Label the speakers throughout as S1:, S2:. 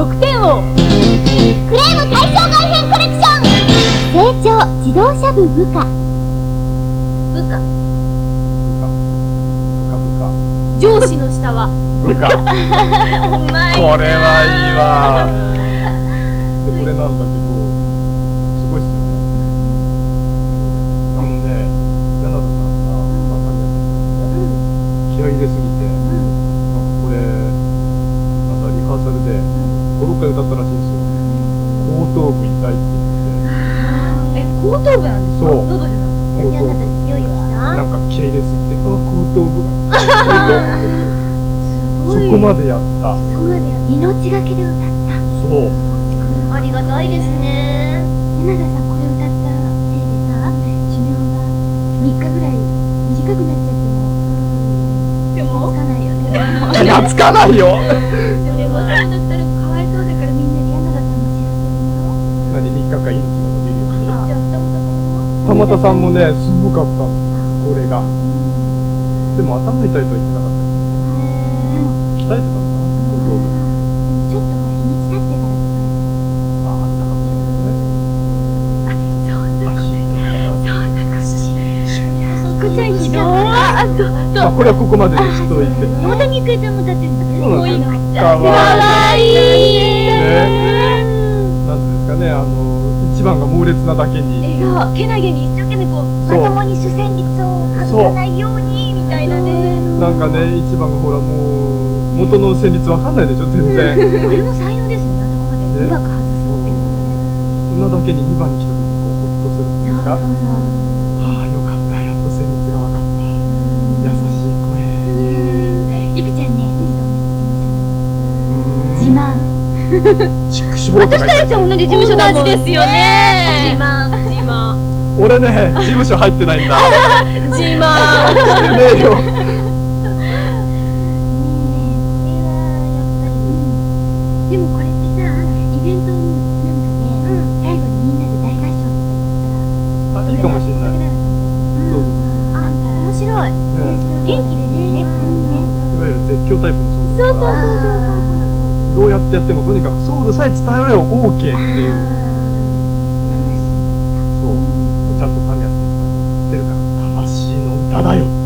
S1: 得点王。
S2: クレーム対象外編コレクション。成長自動車部部下。
S1: 部下。
S3: 部
S1: 上司の下は。
S3: 下部下。
S1: うまい
S3: これはいいわ。でこれなんだけど気合い入れすぎて、なん。かこれなんかリハーサルで56回歌ったらしいんですよ。後頭部痛いって。言って
S1: え後頭部なんですか？
S3: そう。
S1: 喉じゃなくて
S3: 後頭部
S2: 強いわ。
S3: なんか気合い入れすぎて。あ 後頭部が。そこまでやった。
S2: そうだよ命がけで歌った。
S3: そう。
S1: ありがたいですね。
S2: 柳田さんこれ歌ったせいでさ寿命が3日ぐらい短くなっちゃっても
S1: でも
S2: つかないよね。
S3: いやつかないよ。
S2: そうだったらかわいそうだからみんなで柳田さんの知らせるの
S3: 何3日間命が伸びるように
S2: じゃあ二言
S3: たまたさんもねすごかった。のこれが。でも頭痛いとは言ってなかったよ鍛えてたのかな
S2: ちょっと日にち経ってから。
S3: ああったかもしれない。ね足
S2: こちゃんひどい
S1: あと
S3: あこれはここまでにしといて。
S2: 大谷君ちゃんも歌ってるんだ
S3: そうなんですよか
S1: か
S3: わ
S1: わい。い
S3: かねあの一番が猛烈なだけに。
S1: そうけなげに一生懸命こうまともに主旋律を外さないようにみたいなね。
S3: なんかね一番がほらもう元の旋律わかんないでしょ全然。
S2: これも才能ですよねあそこまでうまく外すって。いう
S3: そんなだけに2番に来た時こうホッとするっていうか。
S2: そうそうそう。
S3: ああよかったやっと旋律が分かった優しい声。
S2: リクちゃんね
S3: うん。
S2: 自慢
S1: 私たちは同じ事務所だもんですよね。自慢自慢。
S3: 俺ね事務所入ってないんだ。
S1: 自慢。
S3: してねえよ
S2: でもこれってさイベントになんかね最後にみんなで大合唱とか
S3: あいいかもしれない。そう
S2: あ面白い。
S3: ね
S2: 元気でね。
S3: いわゆる絶叫タイプのソウル
S2: そうそうそう
S3: どうやってやってもとにかくソウルさえ伝えろよ OK っていう。そう。ちゃんとタミヤさんが言ってるから。魂の歌だよ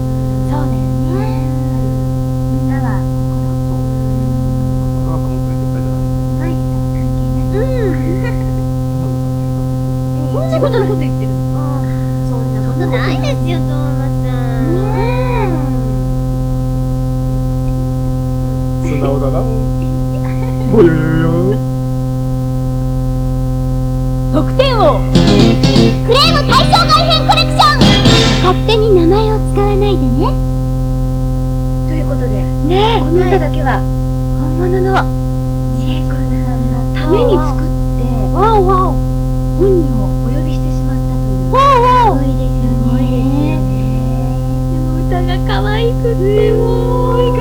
S3: いう
S1: この歌だけは。
S2: 本物の。千恵子さんの。
S1: ために作って。
S2: わおわお
S1: 本人をお呼びしてしまったという。
S2: わおすごいですよね。
S1: でも歌が可愛くてもう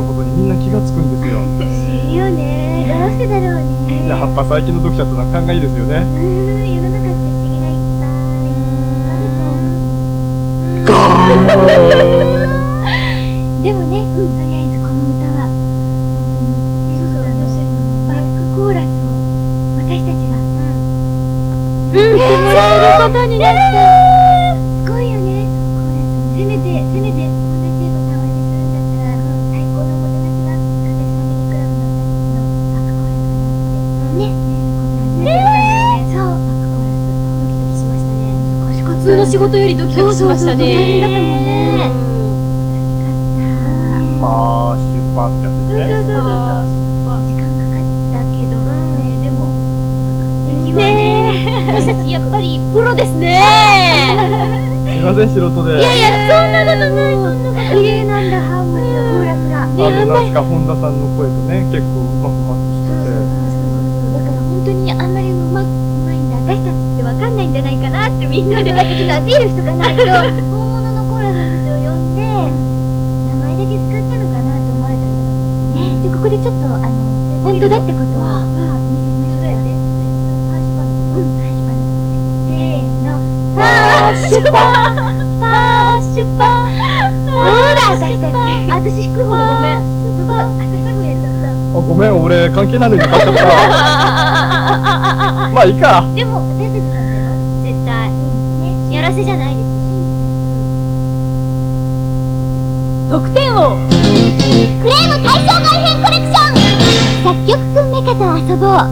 S3: なことにみんな気がつくんですよ。
S2: いいよね。どうしてだろうね。
S3: やっぱ最近の読者ってのは勘がいいですよね。
S2: うん世の中って不思議がいっぱいあると思う。でもね、とりあえずこの歌はそうそうバックコーラスを私たちがうん。してもらえることになった
S1: 事よりドキドキしましたね。
S3: まあ出版ってやつですね
S2: 時間かかったけどねでも。
S1: ねえ。私たちやっぱりプロですね。
S3: すいません素人で
S1: いやいやそんなことないそんなこと
S2: 綺麗なんだハーモニーのコーラスが
S3: あのなんか本田さんの声とね結構うまくマッチしてて。
S2: だから本当にあんまりうまうまいんだ。私たちわかんないんじゃないかなってみみんなで
S4: ちょっとアピールしとかないと、本物のコーラスの人を呼んで、名前だけ使ったのかなと思われたら、ね、で、ここでちょっと、あの、本当だってことは、見せましょうよね。ファーーシパン。ファー。シパン。ほら、私たち。私引く方ごめん。私最後やっちゃった。
S3: あごめん俺関係ないのに買っちゃったまあいいか
S4: でも、
S2: らせじゃないです。
S1: 得点王。
S4: クレーム対象外編コレクション。作曲くんメカと遊ぼう。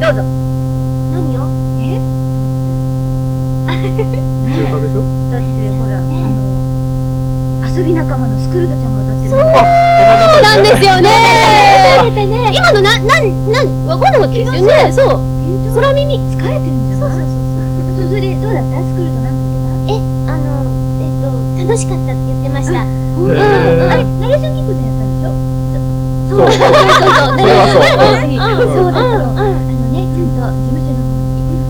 S2: どうぞ。
S4: 何よえ？
S3: 中華でしょ？
S2: だってほら、あの遊び仲間のスクルドちゃんが歌ってる。そう。
S3: そう
S1: なんですよね。
S4: ね。
S1: 今のな、なん、なん、わかんなかったですよね。そう
S2: 空耳疲れてるんじゃないそうそうそう。それでどうだった？スクルドなんて
S4: えあのえっと楽しかったって言ってました。
S3: へ
S2: 言ってたあれ
S3: ー
S2: ナレーション聞くのやったんでしょ？
S3: そう。それはそう。う。ん
S2: そう。だけど、あのね、ちゃんと事務所の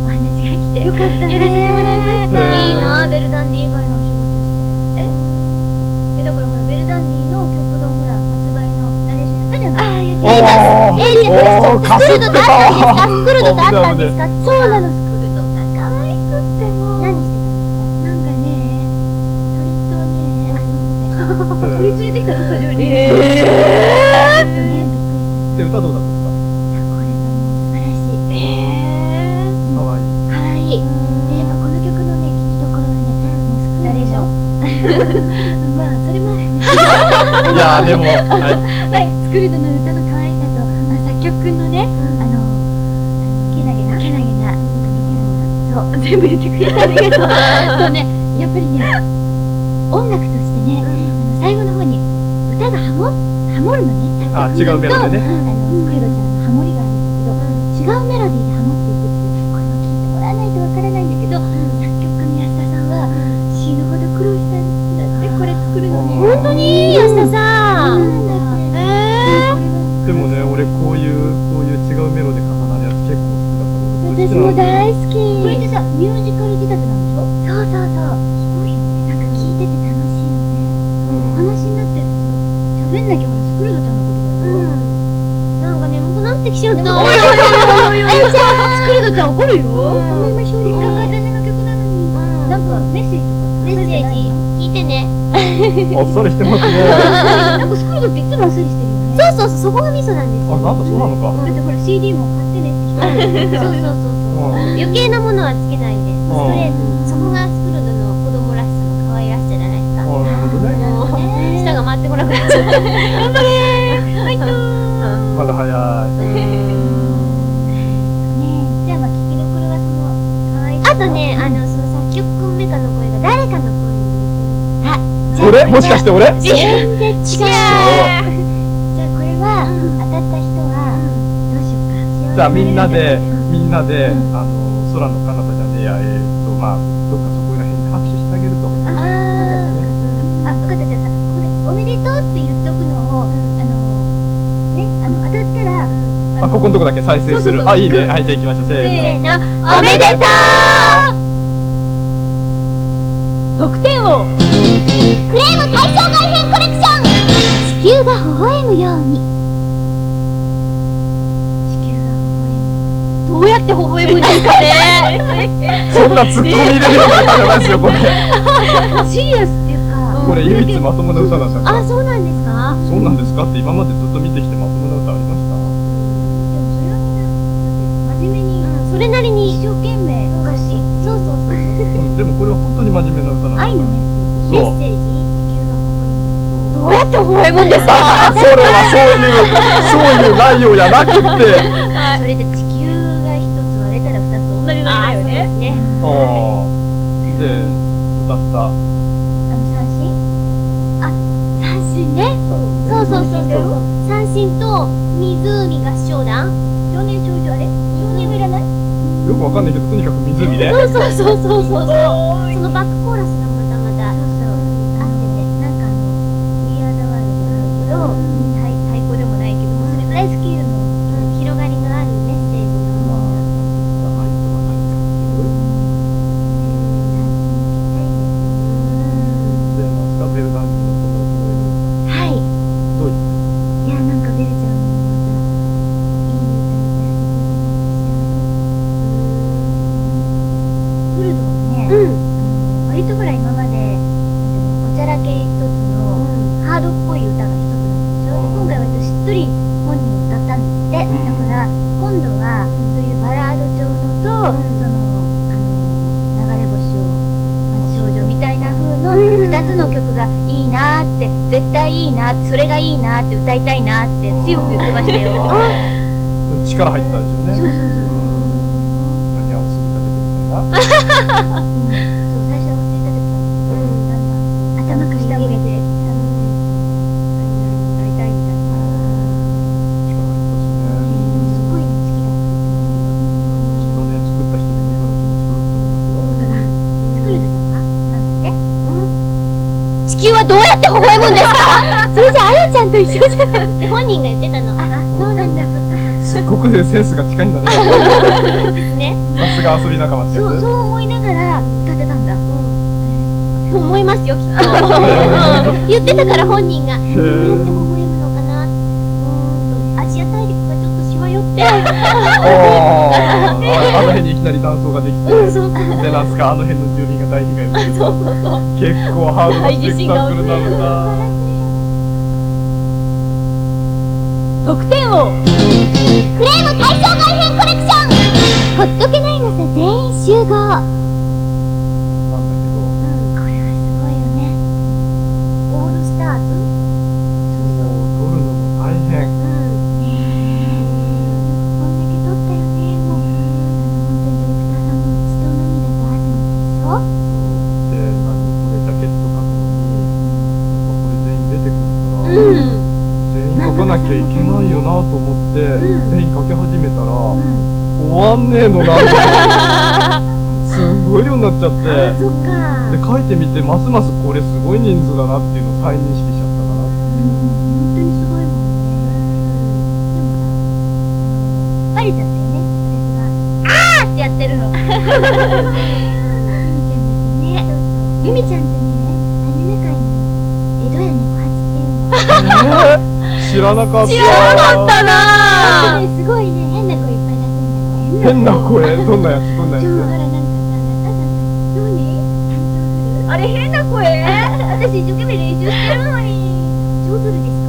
S2: お話が来て、よかったね。やらせてもらいました。
S3: う。ん
S2: いいな、ベルダンディ以外のお仕事して。ええ、だからほら、ベルダンディの曲のほら、発売のナレーションやったじゃないああ、やって
S3: おーおかすってた
S4: スクルドとあったんですか
S2: そうなの、スクルドが可愛くっても。
S4: 何して
S2: なんかね、鳥とね、鳥連れてきたの、スタジオに。ええー。
S3: で歌どうだったん
S2: これがもう素晴らしい。えー。
S3: ですか可愛い
S2: かわいい。で、やっぱこの曲のね、聴きどころはね、もうスクナレーション。まあ、それも。
S3: いやでもはい、
S2: スクルドの歌の、曲のね、あの、けなげな、けなげな、そう、全部言ってくれてありがとう。そうね、やっぱりね、音楽としてね、あの最後の方に歌がハモ、ハモるのね。
S3: あ違うメロディーね。
S2: あの、スクルドちゃんのハモリがあるんだけど、違うメロディーでハモっていくっていう、これを聞いてもらわないとわからないんだけど、作曲家の安田さんは死ぬほど苦労したんだって、これ作るのに。
S3: 本当
S1: に？安田さ
S2: ん
S3: でもね俺こういうこういう違うメロで重なるやつ結構好きだから
S2: 私も大
S3: 好
S2: 好き。これってさ、ミュージカル仕立てなんでしょ？そうそうそう。すごいよね。なんか聞いてて楽しいよね。お話になってると喋んなきゃほら、スクルドちゃんのことだよ。
S1: なんか眠くなってきちゃった
S2: おいおいおいおいおい スクルドちゃん怒るよ。ごめんなの曲なのに。なんかメッセージとか
S1: メッセージ聞いてね
S3: あっさりしてますね
S2: なんかスクルドっていつもあっさりしてるよね。
S1: そうそうそうそこがミソなんです
S3: あなんだそうなのか。
S2: だってほら CD も買ってね。って人
S1: そうそうそうそう。
S3: うん。
S1: 余計なものはつけないでストレートにそこがスクルドの子供らしさの可愛らしさじゃないですか。
S3: あなるほどね。
S1: もう舌が回ってこなくなっちゃった頑張れー。
S3: まだ早い。
S2: ねじゃあまあ聞きどころはその可愛い
S1: あとねあのその作曲くんメカの声が誰かの声に似てる。
S3: 俺？もしかして俺？
S2: うか
S3: じゃあみんなでみんなであの空の彼方じゃねえやえーっとまあどっかそこら辺に拍手してあげると。
S2: ああ、あ、分かったじゃあさ、これおめでとうって言っとくのを、あのね、あの当たったら、
S3: あここのとこだけ再生する。あいいね。はいじゃあ行きましょうせーの。
S1: せーの。おめでとう。得点王。
S4: クレーム対象外編コレクション。地球が微笑むように
S1: って微笑むんですかね
S3: そんなツッコミ入れるような歌じゃないですよこれ。
S2: シリアスっていうか、
S3: これ唯一まともな歌なんですよ。
S1: あそうなんですか？
S3: そうなんですか。って今までずっと見てきてまともな歌ありました。
S2: でもそれはみん。な、真面目に、
S1: うんそれなりに。
S2: 一生懸命
S1: そうそうそう。
S3: うん。でもこれは本当に真面目な歌なん
S2: 愛のメッセージ。
S1: どうやって微笑むんですか？
S3: あ それはそういうそういう内容じゃなくて。
S2: それで地球が一つ割れたら二つ同じなんだよね。
S1: ね
S3: ああで歌った
S2: あの三振？
S1: 三振ね。そうそうそうそう。三振と湖合唱団。
S2: 少年少女あれ？少年はいらない？
S3: よくわかんないけどとにかく湖で
S1: そうそうそうそうそう。そうそのバックコーラスがまたまた
S2: そうそうあってねなんかあの「We Are the World」けどそれ
S1: が
S3: い
S2: いなって歌いたいなって強く言ってましたよ。
S3: 力入ってたんですよね。何をすぎたてみたいな。センスが近いんだね。
S1: ね。
S3: さすが遊び仲間ってや
S2: そう、
S3: つ。
S2: そう思いながら歌ってたんだ。
S1: 思いますよきっと。う ん言ってたから本人が。
S3: へ
S1: どうアジア大陸がちょっとしわ寄って。
S3: あー。あの辺にいきなり断層ができて、
S1: うんそう
S3: で、なんすか、あの辺の住民が大被害を受け。結構ハードなスペクタクルなんだ。
S1: 得点をクレーム対象外編コレクション。ほっとけないのさ全員集合。
S3: わんねえのなんか すんごい量になっちゃって。
S2: そっか。
S3: で書いてみてますますこれすごい人数だなっていうのを再認識しちゃったかな
S2: 本当にすごいもん。バレちゃったよね、私が。あーってやってるの。ゆみちゃんってね、ゆみちゃんってね、アニメ界に江戸や猫八っていうの。
S3: 知らなかった。
S1: 知らなかったな
S2: 変な声
S3: どんなやつどんなやつ、
S1: あれ変な声。
S2: 私一生懸命練習してるのに。上手ですか？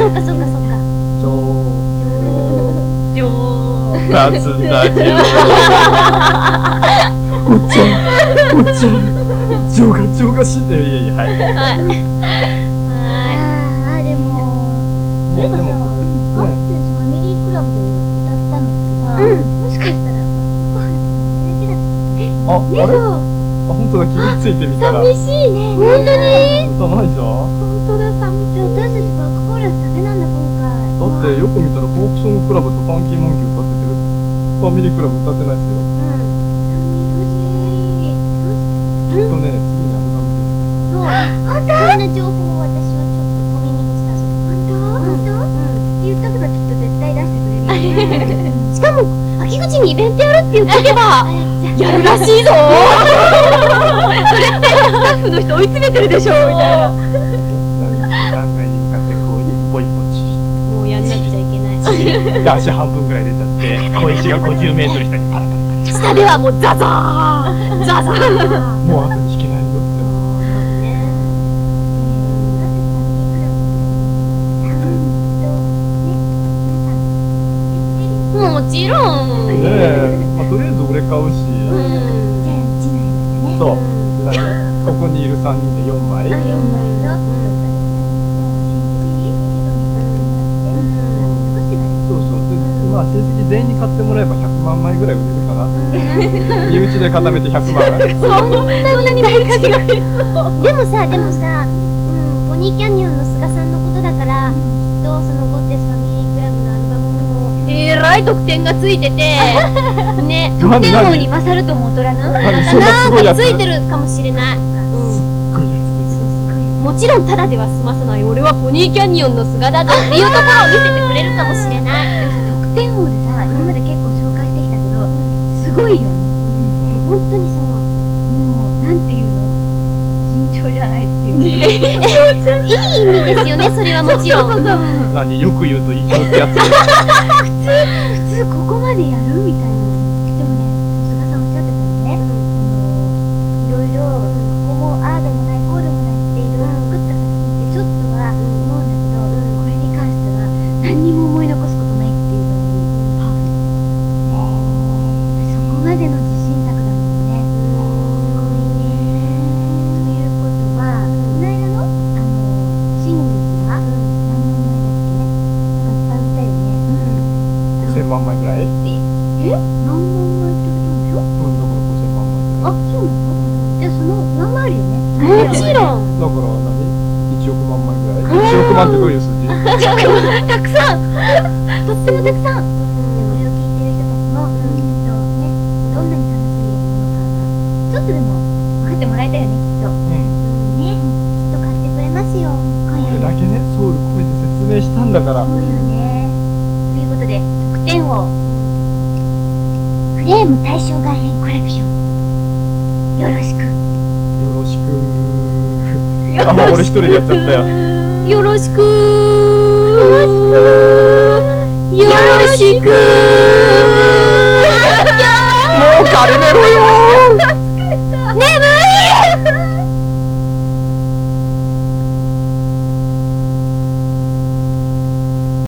S1: そっかそっかそっか。
S3: 夏だけおっちゃんおっちゃん女が女が死んでいやいやはい
S1: はいは
S2: ああでも
S3: ねでも
S2: ファミリークラブで歌ったのってさ、もしかしたら
S3: ああれ？あ本当だ。気がついてみたら。
S2: 寂しいね。本当に？
S3: 歌ないじゃん
S2: 本当だ。寂しい。私たち
S3: ってよく見たらフォークソングクラブとファンキーモンキー歌っててファミリークラブ歌ってないですよ。きっとね次にアルバム
S1: そう本当そんな情報を私はちょっと小耳にした
S2: 本当本当って言っとけばきっと絶対出してくれるよ
S1: しかも秋口にイベントやるって言っとけばやるらしいぞそれってスタッフの？人追い詰めてるでしょみたいなけない
S3: ちで足半分ぐらい出ちゃって小石が50メートル下に。パラパラ
S1: 下ではもうザザーザザー
S3: もう後に引けないよって
S1: もちろん
S3: ねえ、まあ、とりあえず俺買うし、
S1: うん。
S3: そう。ここにいる3人で4枚まあ成績全員に買ってもらえば100万枚ぐらい売れるかな。身内で固めて100万。
S1: そんなに大価値がでもさでもさ、うん、ポニーキャニオンの菅さんのことだから、きっとそのゴッテスファミリークラブのアルバムも。えらい得点がついてて、ね、
S3: 何
S2: 得点王に勝るとも劣らぬ。
S3: なすごいやつ
S1: ついてるかもしれない。もちろんただでは済まさない俺はポニーキャニオンの菅だぞっていうところを見せてくれるかもしれない。
S2: 得点王でさ今まで結構紹介してきたけどすごいよね
S1: 本当にそう。
S2: もうなんていうの尋常じゃないっていう
S1: いい意味ですよね、それはもちろん。
S3: 何よく言うと異常ってやつ
S2: 普通ここまでやるみたいなだか
S3: ら
S2: 何
S3: 1億万枚ぐらい1億万ってどういう数字
S2: たくさんとってもたくさんでこれを聞いてる人たちもきっとねどんなに楽しいものかがちょっとでも分かってもらえたよねきっと
S3: うん
S2: ねきっと買ってくれますよ
S3: これだけねソウル込めて説明したんだから
S2: そうよねということで得点王フレーム対象外編コレクションよろしく
S3: あ、ま、俺一人でやっちゃったよ。
S1: よろしく。よろしく。もう軽めろよ。